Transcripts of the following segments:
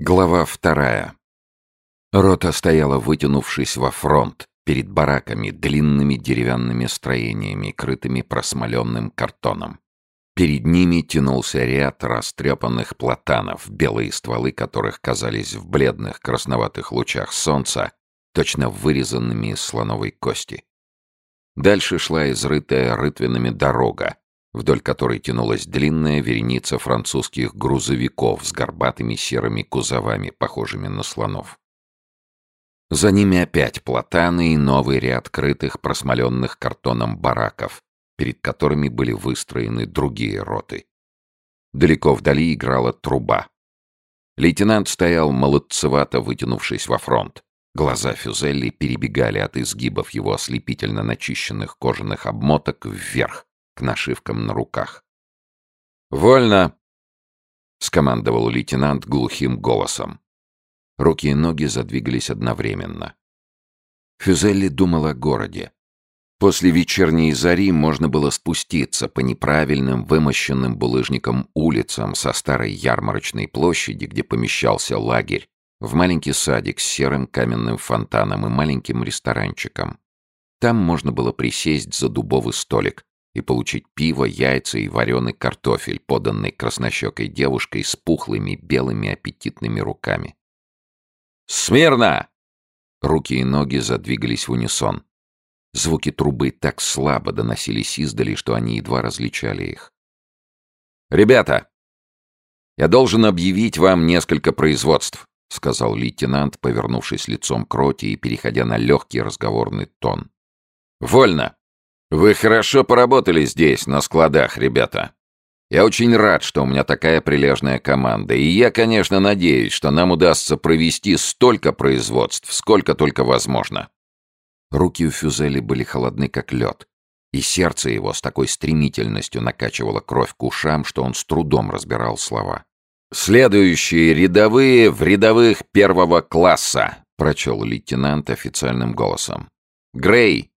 Глава вторая. Рота стояла, вытянувшись во фронт, перед бараками, длинными деревянными строениями, крытыми просмоленным картоном. Перед ними тянулся ряд растрепанных платанов, белые стволы которых казались в бледных красноватых лучах солнца точно вырезанными из слоновой кости. Дальше шла изрытая рытвинами дорога, вдоль которой тянулась длинная вереница французских грузовиков с горбатыми серыми кузовами, похожими на слонов. За ними опять платаны и новый ряд крытых просмоленных картоном бараков, перед которыми были выстроены другие роты. Далеко вдали играла труба. Лейтенант стоял молодцевато, вытянувшись во фронт. Глаза Фюзелли перебегали от изгибов его ослепительно начищенных кожаных обмоток вверх, к нашивкам на руках. «Вольно!» — скомандовал лейтенант глухим голосом. Руки и ноги задвигались одновременно. Фюзелли думал о городе. После вечерней зари можно было спуститься по неправильным, вымощенным булыжником улицам со старой ярмарочной площади, где помещался лагерь, в маленький садик с серым каменным фонтаном и маленьким ресторанчиком. Там можно было присесть за дубовый столик, и получить пиво, яйца и вареный картофель, поданный краснощекой девушкой с пухлыми белыми аппетитными руками. «Смирно!» Руки и ноги задвигались в унисон. Звуки трубы так слабо доносились издали, что они едва различали их. «Ребята, я должен объявить вам несколько производств», — сказал лейтенант, повернувшись лицом к роте и переходя на легкий разговорный тон. «Вольно!» Вы хорошо поработали здесь, на складах, ребята. Я очень рад, что у меня такая прилежная команда, и я, конечно, надеюсь, что нам удастся провести столько производств, сколько только возможно. Руки у Фюзели были холодны, как лед, и сердце его с такой стремительностью накачивало кровь к ушам, что он с трудом разбирал слова. «Следующие рядовые в рядовых первого класса», — прочел лейтенант официальным голосом. «Грей,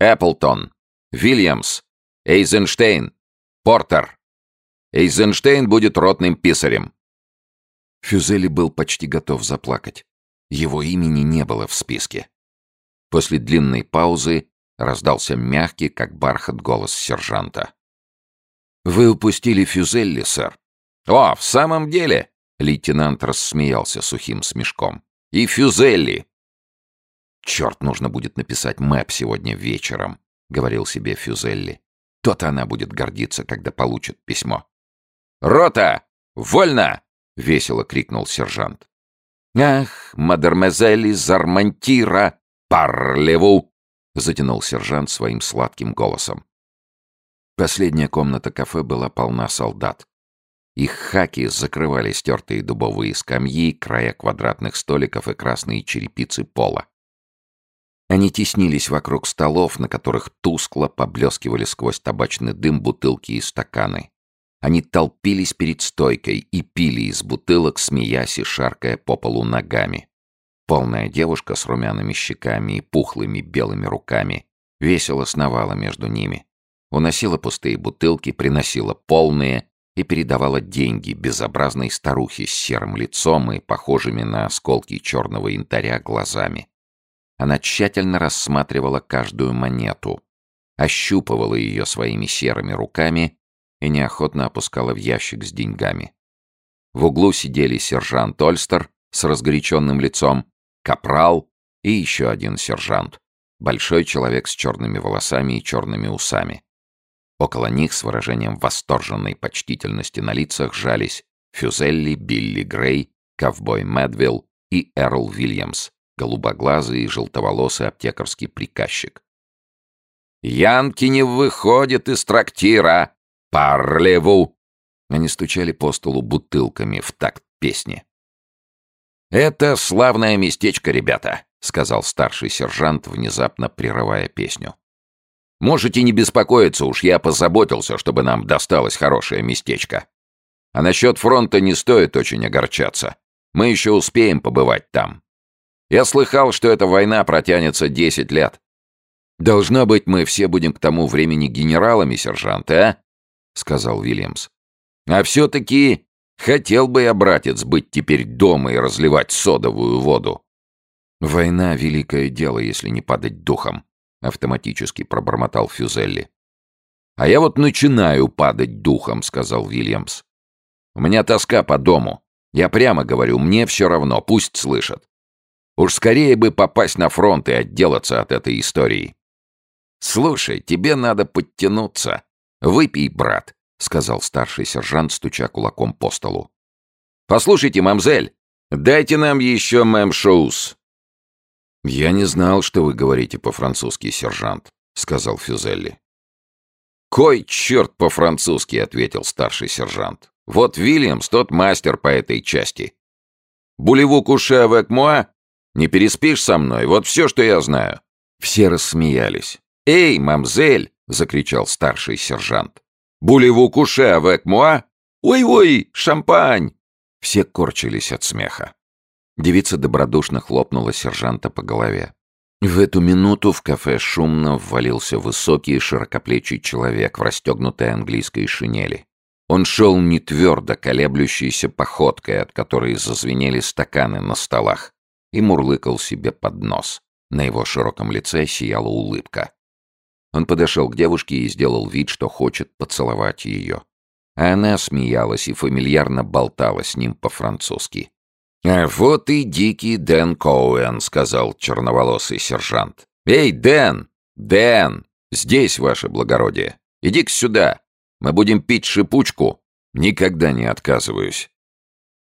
Эпплтон, Вильямс, Эйзенштейн, Портер. Эйзенштейн будет ротным писарем. Фюзели был почти готов заплакать. Его имени не было в списке. После длинной паузы раздался мягкий, как бархат, голос сержанта. «Вы упустили Фюзелли, сэр». «О, в самом деле?» — лейтенант рассмеялся сухим смешком. «И Фюзелли!» «Черт, нужно будет написать мэп сегодня вечером. — говорил себе Фюзелли. «То-то она будет гордиться, когда получит письмо». «Рота! Вольно!» — весело крикнул сержант. «Ах, мадермезели Зармантира! Парлеву!» — затянул сержант своим сладким голосом. Последняя комната кафе была полна солдат. Их хаки закрывали стертые дубовые скамьи, края квадратных столиков и красные черепицы пола. Они теснились вокруг столов, на которых тускло поблескивали сквозь табачный дым бутылки и стаканы. Они толпились перед стойкой и пили из бутылок, смеясь и шаркая по полу ногами. Полная девушка с румяными щеками и пухлыми белыми руками весело сновала между ними. Уносила пустые бутылки, приносила полные и передавала деньги безобразной старухе с серым лицом и похожими на осколки черного янтаря глазами. Она тщательно рассматривала каждую монету, ощупывала ее своими серыми руками и неохотно опускала в ящик с деньгами. В углу сидели сержант Ольстер с разгоряченным лицом, капрал и еще один сержант, большой человек с черными волосами и черными усами. Около них с выражением восторженной почтительности на лицах жались Фюзелли, Билли Грей, ковбой Медвилл и Эрл Вильямс, голубоглазый и желтоволосый аптекарский приказчик. «Янки не выходит из трактира! Парлеву!» Они стучали по столу бутылками в такт песни. «Это славное местечко, ребята», — сказал старший сержант, внезапно прерывая песню. «Можете не беспокоиться, уж я позаботился, чтобы нам досталось хорошее местечко. А насчет фронта не стоит очень огорчаться. Мы еще успеем побывать там. Я слыхал, что эта война протянется 10 лет. Должно быть, мы все будем к тому времени генералами, сержант, а? сказал Вильямс. А все-таки Хотел бы я, братец, быть теперь дома и разливать содовую воду. Война — великое дело, если не падать духом, — автоматически пробормотал Фюзелли. «А я вот начинаю падать духом», — сказал Вильямс. «У меня тоска по дому. Я прямо говорю, мне все равно, пусть слышат. Уж скорее бы попасть на фронт и отделаться от этой истории». «Слушай, тебе надо подтянуться. Выпей, брат», — сказал старший сержант, стуча кулаком по столу. «Послушайте, мамзель, дайте нам еще мэм-шоус». «Я не знал, что вы говорите по-французски, сержант», — сказал Фюзелли. «Кой черт по-французски», — ответил старший сержант. «Вот Вильямс, тот мастер по этой части. Булеву куше avec moi? Не переспишь со мной? Вот все, что я знаю». Все рассмеялись. «Эй, мамзель!» — закричал старший сержант. «Булеву куше avec moi? Ой-ой, шампань!» Все корчились от смеха. Девица добродушно хлопнула сержанта по голове. В эту минуту в кафе шумно ввалился высокий широкоплечий человек в расстегнутой английской шинели. Он шел не твердо, колеблющейся походкой, от которой зазвенели стаканы на столах, и мурлыкал себе под нос. На его широком лице сияла улыбка. Он подошел к девушке и сделал вид, что хочет поцеловать ее. А она смеялась и фамильярно болтала с ним по-французски. «А вот и дикий Дэн Коуэн», — сказал черноволосый сержант. «Эй, Дэн! Дэн! Здесь, ваше благородие! Иди-ка сюда! Мы будем пить шипучку! Никогда не отказываюсь!»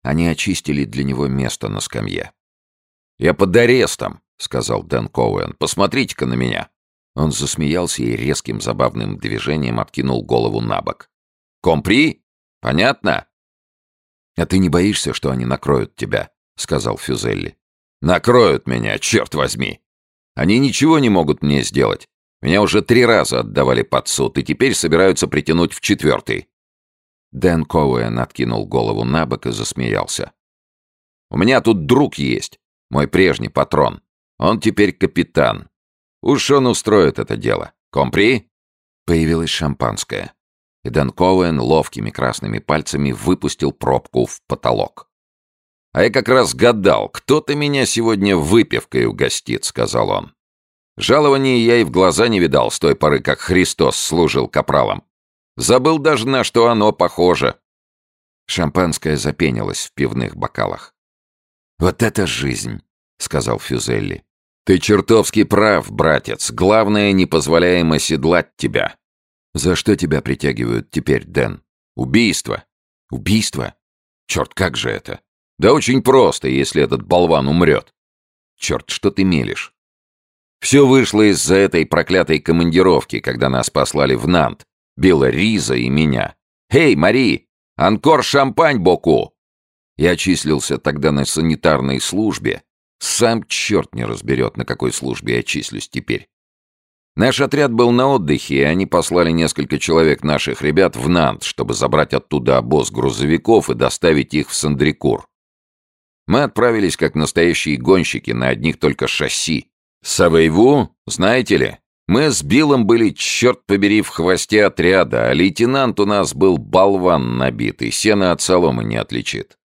Они очистили для него место на скамье. «Я под арестом», — сказал Дэн Коуэн. «Посмотрите-ка на меня». Он засмеялся и резким забавным движением откинул голову на бок. «Компри? Понятно?» «А ты не боишься, что они накроют тебя?» — сказал Фюзелли. «Накроют меня, черт возьми! Они ничего не могут мне сделать. Меня уже три раза отдавали под суд, и теперь собираются притянуть в четвертый». Дэн Коуэн откинул голову на бок и засмеялся. «У меня тут друг есть, мой прежний патрон. Он теперь капитан. Уж он устроит это дело. Компри?» Появилось шампанское и Дэн Коуэн ловкими красными пальцами выпустил пробку в потолок. «А я как раз гадал, кто-то меня сегодня выпивкой угостит», — сказал он. «Жалование я и в глаза не видал с той поры, как Христос служил капралом. Забыл даже, на что оно похоже». Шампанское запенилось в пивных бокалах. «Вот это жизнь!» — сказал Фюзелли. «Ты чертовски прав, братец. Главное, не позволяем оседлать тебя. «За что тебя притягивают теперь, Дэн? Убийство? Убийство? Черт, как же это? Да очень просто, если этот болван умрет. Черт, что ты мелешь? Все вышло из-за этой проклятой командировки, когда нас послали в Нант. Билла Риза и меня. «Эй, Мари! Анкор шампань боку!» Я числился тогда на санитарной службе. Сам черт не разберет, на какой службе я числюсь теперь. Наш отряд был на отдыхе, и они послали несколько человек наших ребят в Нант, чтобы забрать оттуда обоз грузовиков и доставить их в Сандрикур. Мы отправились как настоящие гонщики на одних только шасси. Савейву, знаете ли, мы с Биллом были, черт побери, в хвосте отряда, а лейтенант у нас был болван набитый, сено от соломы не отличит.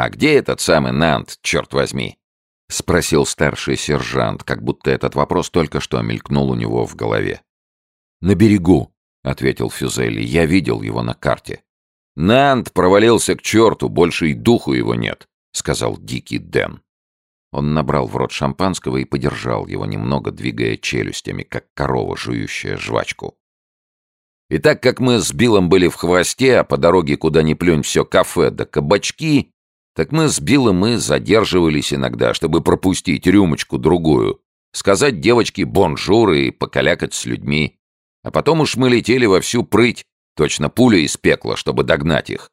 А где этот самый Нант, черт возьми? — спросил старший сержант, как будто этот вопрос только что мелькнул у него в голове. «На берегу», — ответил Фюзели. «Я видел его на карте». «Нант провалился к черту, больше и духу его нет», — сказал дикий Дэн. Он набрал в рот шампанского и подержал его, немного двигая челюстями, как корова, жующая жвачку. И так как мы с Биллом были в хвосте, а по дороге куда ни плюнь все кафе да кабачки, так мы с Биллом и задерживались иногда, чтобы пропустить рюмочку-другую, сказать девочке бонжур и покалякать с людьми. А потом уж мы летели во всю прыть, точно пуля из пекла, чтобы догнать их.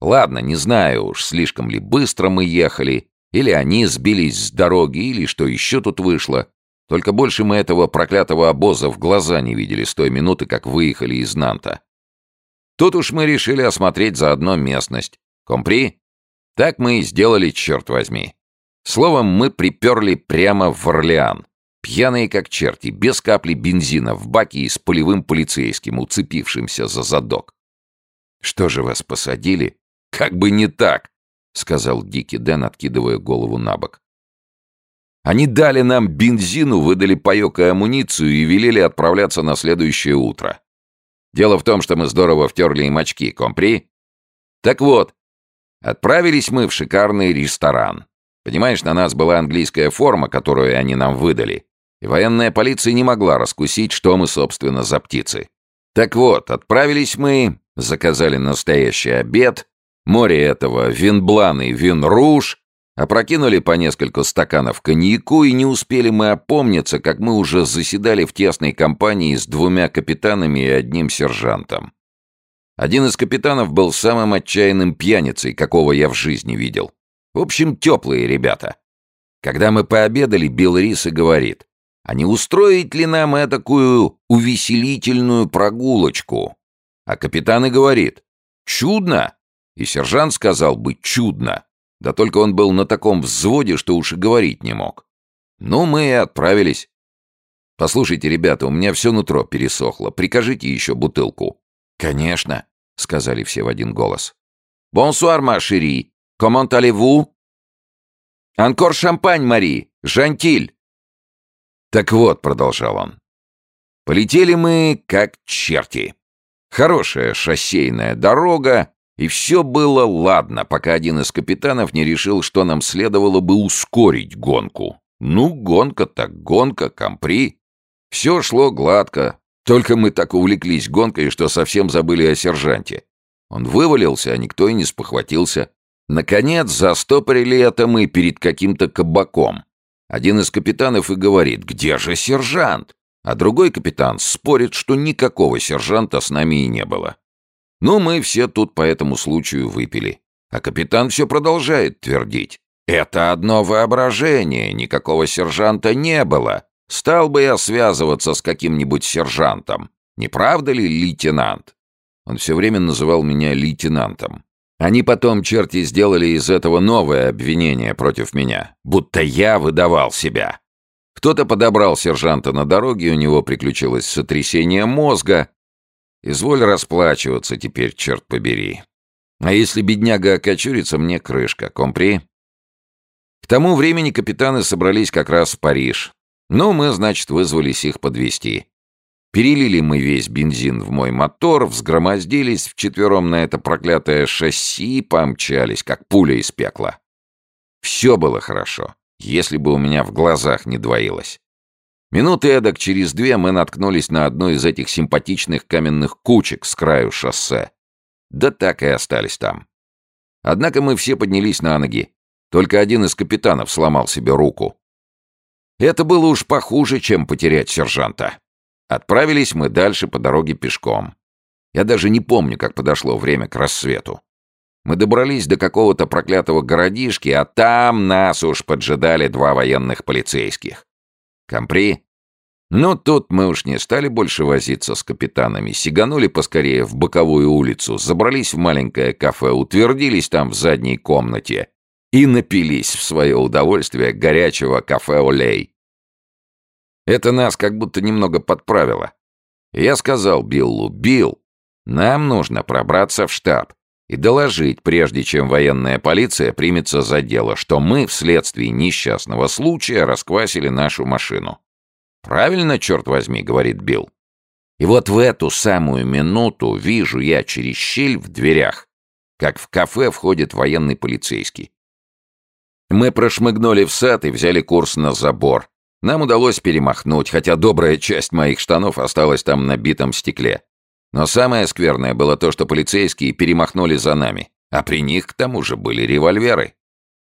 Ладно, не знаю уж, слишком ли быстро мы ехали, или они сбились с дороги, или что еще тут вышло. Только больше мы этого проклятого обоза в глаза не видели с той минуты, как выехали из Нанта. Тут уж мы решили осмотреть заодно местность. Компри? Так мы и сделали, черт возьми. Словом, мы приперли прямо в Орлеан. Пьяные как черти, без капли бензина в баке и с полевым полицейским, уцепившимся за задок. Что же вас посадили? «Как бы не так», — сказал Дикий Дэн, откидывая голову на бок. «Они дали нам бензину, выдали паёк и амуницию и велели отправляться на следующее утро. Дело в том, что мы здорово втерли им очки, компри? Так вот, отправились мы в шикарный ресторан. Понимаешь, на нас была английская форма, которую они нам выдали, и военная полиция не могла раскусить, что мы, собственно, за птицы. Так вот, отправились мы, заказали настоящий обед, море этого винблан и винруж, опрокинули по несколько стаканов коньяку, и не успели мы опомниться, как мы уже заседали в тесной компании с двумя капитанами и одним сержантом. Один из капитанов был самым отчаянным пьяницей, какого я в жизни видел. В общем, теплые ребята. Когда мы пообедали, Билл Рис и говорит, а не устроить ли нам такую увеселительную прогулочку? А капитан и говорит, чудно. И сержант сказал бы чудно. Да только он был на таком взводе, что уж и говорить не мог. Ну, мы и отправились. Послушайте, ребята, у меня все нутро пересохло. Прикажите еще бутылку. Конечно, сказали все в один голос. Бонсуар, машери. Comment allez-vous? Анкор шампань, Мари. Жантиль. Так вот, продолжал он. Полетели мы как черти. Хорошая шоссейная дорога, и все было ладно, пока один из капитанов не решил, что нам следовало бы ускорить гонку. Ну, гонка так гонка, компри. Все шло гладко, только мы так увлеклись гонкой, что совсем забыли о сержанте. Он вывалился, а никто и не спохватился. Наконец, застопорили это мы перед каким-то кабаком. Один из капитанов и говорит, где же сержант? А другой капитан спорит, что никакого сержанта с нами и не было. Ну, мы все тут по этому случаю выпили. А капитан все продолжает твердить. Это одно воображение, никакого сержанта не было. Стал бы я связываться с каким-нибудь сержантом. Не правда ли, лейтенант? Он все время называл меня лейтенантом. Они потом, черти, сделали из этого новое обвинение против меня, будто я выдавал себя. Кто-то подобрал сержанта на дороге, у него приключилось сотрясение мозга, Изволь расплачиваться теперь, черт побери. А если бедняга окочурится, мне крышка, компри? К тому времени капитаны собрались как раз в Париж. Ну, мы, значит, вызвались их подвести. Перелили мы весь бензин в мой мотор, взгромоздились вчетвером на это проклятое шасси и помчались, как пуля из пекла. Все было хорошо, если бы у меня в глазах не двоилось. Минуты эдак через две мы наткнулись на одну из этих симпатичных каменных кучек с краю шоссе. Да так и остались там. Однако мы все поднялись на ноги. Только один из капитанов сломал себе руку. Это было уж похуже, чем потерять сержанта. Отправились мы дальше по дороге пешком. Я даже не помню, как подошло время к рассвету. Мы добрались до какого-то проклятого городишки, а там нас уж поджидали два военных полицейских. Компри? Ну, тут мы уж не стали больше возиться с капитанами, сиганули поскорее в боковую улицу, забрались в маленькое кафе, утвердились там в задней комнате и напились в свое удовольствие горячего кафе «Олей». Это нас как будто немного подправило. Я сказал Биллу, «Билл, нам нужно пробраться в штаб и доложить, прежде чем военная полиция примется за дело, что мы вследствие несчастного случая расквасили нашу машину. «Правильно, черт возьми», — говорит Билл. И вот в эту самую минуту вижу я через щель в дверях, как в кафе входит военный полицейский. Мы прошмыгнули в сад и взяли курс на забор. Нам удалось перемахнуть, хотя добрая часть моих штанов осталась там на битом стекле. Но самое скверное было то, что полицейские перемахнули за нами, а при них к тому же были револьверы.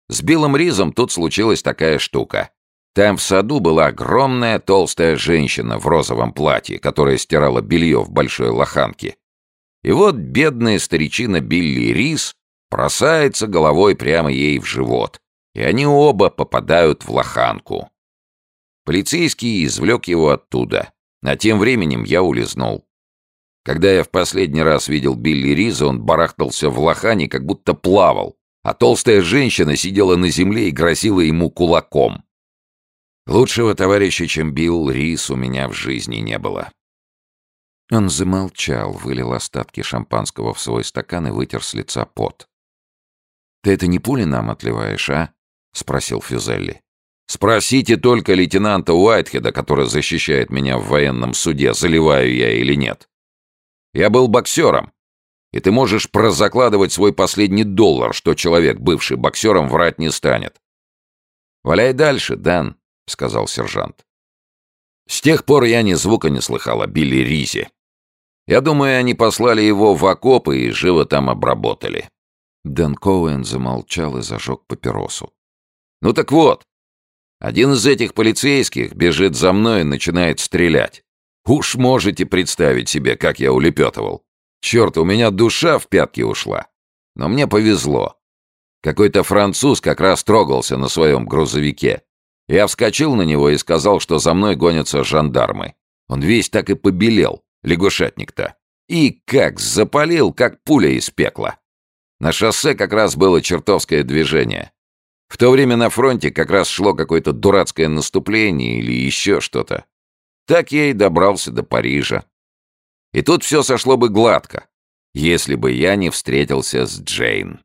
С Биллом Ризом тут случилась такая штука. Там в саду была огромная толстая женщина в розовом платье, которая стирала белье в большой лоханке. И вот бедная старичина Билли Риз бросается головой прямо ей в живот, и они оба попадают в лоханку. Полицейский извлек его оттуда, а тем временем я улизнул. Когда я в последний раз видел Билли Риза, он барахтался в лохане, как будто плавал, а толстая женщина сидела на земле и грозила ему кулаком. Лучшего товарища, чем Билл Рис, у меня в жизни не было. Он замолчал, вылил остатки шампанского в свой стакан и вытер с лица пот. «Ты это не пули нам отливаешь, а?» — спросил Фюзелли. «Спросите только лейтенанта Уайтхеда, который защищает меня в военном суде, заливаю я или нет. Я был боксером, и ты можешь прозакладывать свой последний доллар, что человек, бывший боксером, врать не станет». «Валяй дальше, Дэн», — сказал сержант. С тех пор я ни звука не слыхал о Билли Ризе. Я думаю, они послали его в окопы и живо там обработали. Дэн Коуэн замолчал и зажег папиросу. «Ну так вот, один из этих полицейских бежит за мной и начинает стрелять. Уж можете представить себе, как я улепетывал. Черт, у меня душа в пятки ушла. Но мне повезло. Какой-то француз как раз трогался на своем грузовике. Я вскочил на него и сказал, что за мной гонятся жандармы. Он весь так и побелел, лягушатник-то. И как запалил, как пуля из пекла. На шоссе как раз было чертовское движение. В то время на фронте как раз шло какое-то дурацкое наступление или еще что-то. Так я и добрался до Парижа. И тут все сошло бы гладко, если бы я не встретился с Джейн.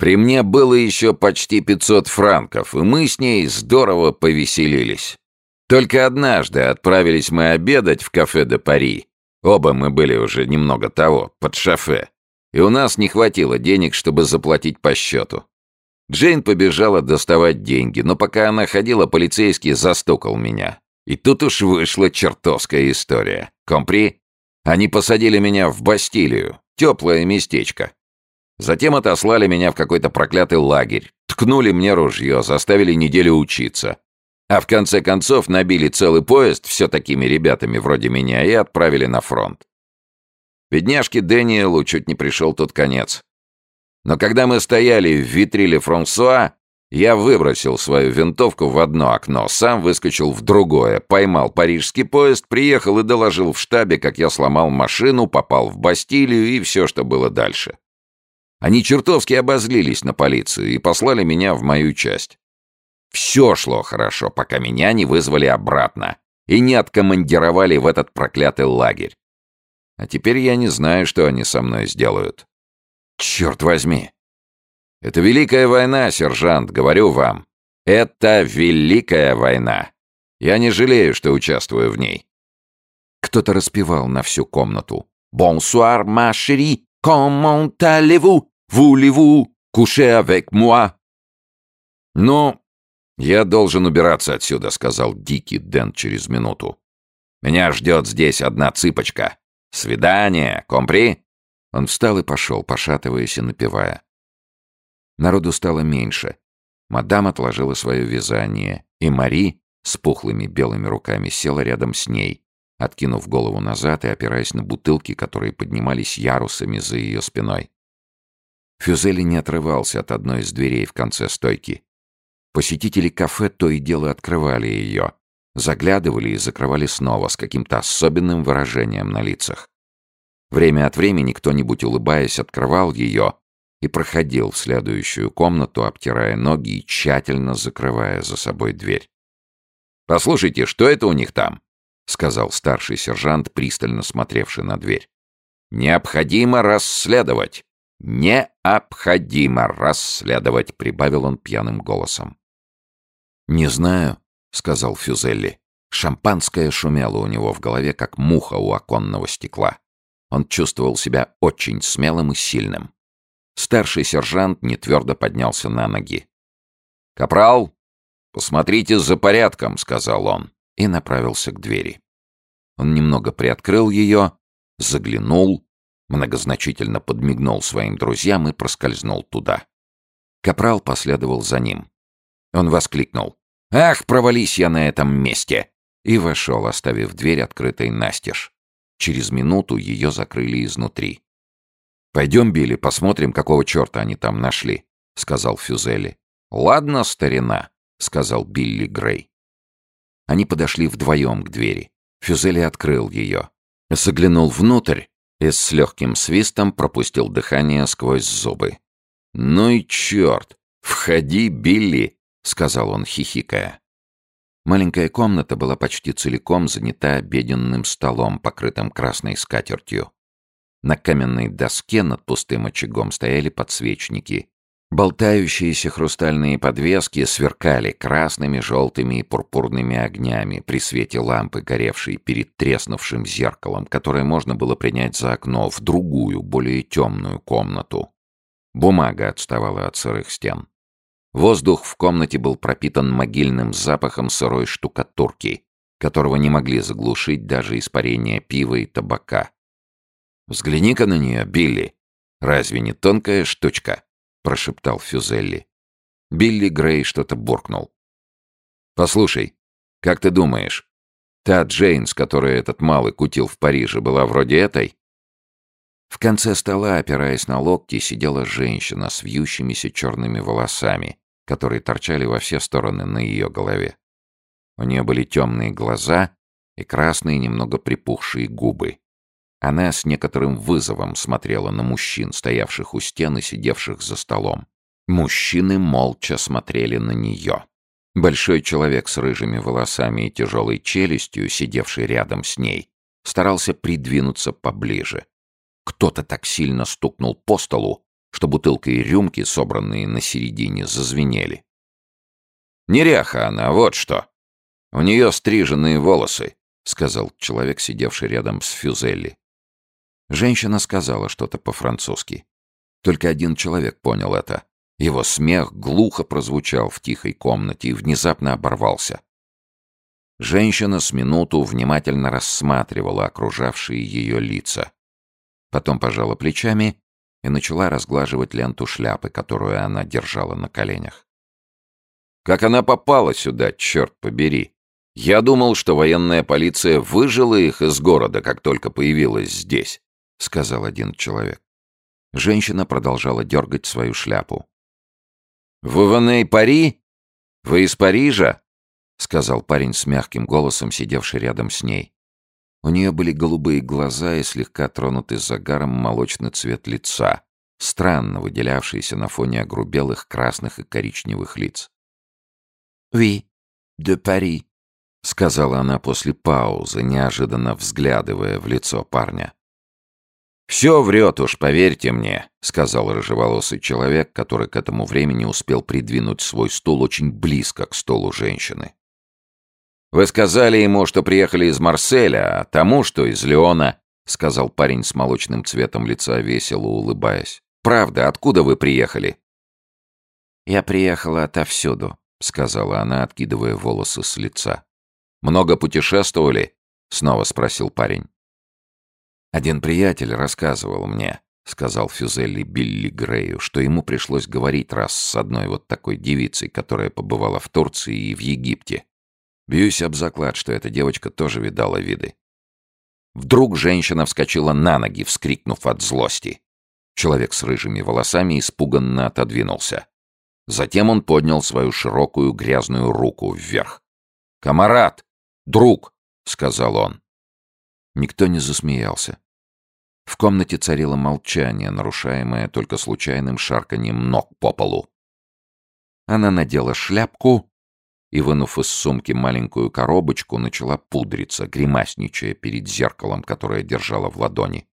При мне было еще почти 500 франков, и мы с ней здорово повеселились. Только однажды отправились мы обедать в кафе де Пари. Оба мы были уже немного того, под шофе. И у нас не хватило денег, чтобы заплатить по счету. Джейн побежала доставать деньги, но пока она ходила, полицейский застукал меня. И тут уж вышла чертовская история. Компри? Они посадили меня в Бастилию, теплое местечко. Затем отослали меня в какой-то проклятый лагерь, ткнули мне ружье, заставили неделю учиться. А в конце концов набили целый поезд все такими ребятами вроде меня и отправили на фронт. Бедняжке Дэниелу чуть не пришел тот конец. Но когда мы стояли в витриле Франсуа, я выбросил свою винтовку в одно окно, сам выскочил в другое, поймал парижский поезд, приехал и доложил в штабе, как я сломал машину, попал в Бастилию и все, что было дальше. Они чертовски обозлились на полицию и послали меня в мою часть. Все шло хорошо, пока меня не вызвали обратно и не откомандировали в этот проклятый лагерь. А теперь я не знаю, что они со мной сделают. Черт возьми! Это великая война, сержант, говорю вам. Это великая война. Я не жалею, что участвую в ней. Кто-то распевал на всю комнату. «Бонсуар, ма шери, comment allez-vous?» Voulez-vous coucher avec moi?» «Ну, я должен убираться отсюда», — сказал Дикий Дэн через минуту. «Меня ждет здесь одна цыпочка. Свидание, компри?» Он встал и пошел, пошатываясь и напевая. Народу стало меньше. Мадам отложила свое вязание, и Мари с пухлыми белыми руками села рядом с ней, откинув голову назад и опираясь на бутылки, которые поднимались ярусами за ее спиной. Фюзели не отрывался от одной из дверей в конце стойки. Посетители кафе то и дело открывали ее, заглядывали и закрывали снова с каким-то особенным выражением на лицах. Время от времени кто-нибудь, улыбаясь, открывал ее и проходил в следующую комнату, обтирая ноги и тщательно закрывая за собой дверь. «Послушайте, что это у них там?» — сказал старший сержант, пристально смотревший на дверь. «Необходимо расследовать. «Необходимо расследовать», — прибавил он пьяным голосом. «Не знаю», — сказал Фюзелли. Шампанское шумело у него в голове, как муха у оконного стекла. Он чувствовал себя очень смелым и сильным. Старший сержант нетвердо поднялся на ноги. «Капрал, посмотрите за порядком», — сказал он, и направился к двери. Он немного приоткрыл ее, заглянул, Многозначительно подмигнул своим друзьям и проскользнул туда. Капрал последовал за ним. Он воскликнул. «Ах, провались я на этом месте!» И вошел, оставив дверь открытой настежь. Через минуту ее закрыли изнутри. «Пойдем, Билли, посмотрим, какого черта они там нашли», — сказал Фюзели. «Ладно, старина», — сказал Билли Грей. Они подошли вдвоем к двери. Фюзели открыл ее. Заглянул внутрь и с легким свистом пропустил дыхание сквозь зубы. «Ну и черт! Входи, Билли!» — сказал он, хихикая. Маленькая комната была почти целиком занята обеденным столом, покрытым красной скатертью. На каменной доске над пустым очагом стояли подсвечники. Болтающиеся хрустальные подвески сверкали красными, желтыми и пурпурными огнями при свете лампы, горевшей перед треснувшим зеркалом, которое можно было принять за окно в другую, более темную комнату. Бумага отставала от сырых стен. Воздух в комнате был пропитан могильным запахом сырой штукатурки, которого не могли заглушить даже испарение пива и табака. «Взгляни-ка на нее, Билли! Разве не тонкая штучка?» — прошептал Фюзелли. Билли Грей что-то буркнул. «Послушай, как ты думаешь, та Джейн, с которой этот малый кутил в Париже, была вроде этой?» В конце стола, опираясь на локти, сидела женщина с вьющимися черными волосами, которые торчали во все стороны на ее голове. У нее были темные глаза и красные, немного припухшие губы. Она с некоторым вызовом смотрела на мужчин, стоявших у стены, сидевших за столом. Мужчины молча смотрели на нее. Большой человек с рыжими волосами и тяжелой челюстью, сидевший рядом с ней, старался придвинуться поближе. Кто-то так сильно стукнул по столу, что бутылка и рюмки, собранные на середине, зазвенели. «Неряха она, вот что! У нее стриженные волосы», — сказал человек, сидевший рядом с Фюзелли. Женщина сказала что-то по-французски. Только один человек понял это. Его смех глухо прозвучал в тихой комнате и внезапно оборвался. Женщина с минуту внимательно рассматривала окружавшие ее лица. Потом пожала плечами и начала разглаживать ленту шляпы, которую она держала на коленях. «Как она попала сюда, черт побери! Я думал, что военная полиция выжила их из города, как только появилась здесь сказал один человек. Женщина продолжала дергать свою шляпу. «Вы Ваней Пари? Вы из Парижа?» — сказал парень с мягким голосом, сидевший рядом с ней. У нее были голубые глаза и слегка тронутый загаром молочный цвет лица, странно выделявшийся на фоне огрубелых красных и коричневых лиц. «Oui, de Paris», — сказала она после паузы, неожиданно взглядывая в лицо парня. «Все врет уж, поверьте мне», — сказал рыжеволосый человек, который к этому времени успел придвинуть свой стул очень близко к столу женщины. «Вы сказали ему, что приехали из Марселя, а тому, что из Леона», — сказал парень с молочным цветом лица, весело улыбаясь. «Правда, откуда вы приехали?» «Я приехала отовсюду», — сказала она, откидывая волосы с лица. «Много путешествовали?» — снова спросил парень. «Один приятель рассказывал мне», — сказал Фюзелли Билли Грею, что ему пришлось говорить раз с одной вот такой девицей, которая побывала в Турции и в Египте. Бьюсь об заклад, что эта девочка тоже видала виды. Вдруг женщина вскочила на ноги, вскрикнув от злости. Человек с рыжими волосами испуганно отодвинулся. Затем он поднял свою широкую грязную руку вверх. «Камарат! Друг!» — сказал он. Никто не засмеялся. В комнате царило молчание, нарушаемое только случайным шарканьем ног по полу. Она надела шляпку и, вынув из сумки маленькую коробочку, начала пудриться, гримасничая перед зеркалом, которое держала в ладони.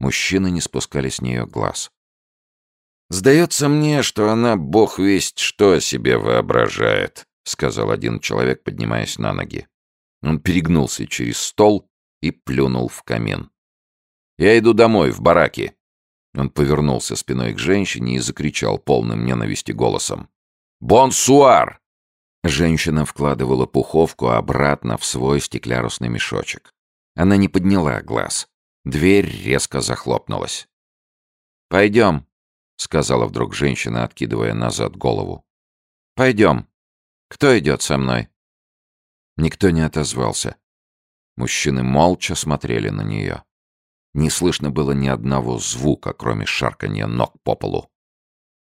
Мужчины не спускали с нее глаз. «Сдается мне, что она, бог весть, что о себе воображает», — сказал один человек, поднимаясь на ноги. Он перегнулся через стол и плюнул в камин. «Я иду домой, в бараки!» Он повернулся спиной к женщине и закричал полным ненависти голосом. «Бонсуар!» Женщина вкладывала пуховку обратно в свой стеклярусный мешочек. Она не подняла глаз. Дверь резко захлопнулась. «Пойдем», — сказала вдруг женщина, откидывая назад голову. «Пойдем. Кто идет со мной?» Никто не отозвался. Мужчины молча смотрели на нее. Не слышно было ни одного звука, кроме шарканья ног по полу.